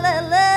la la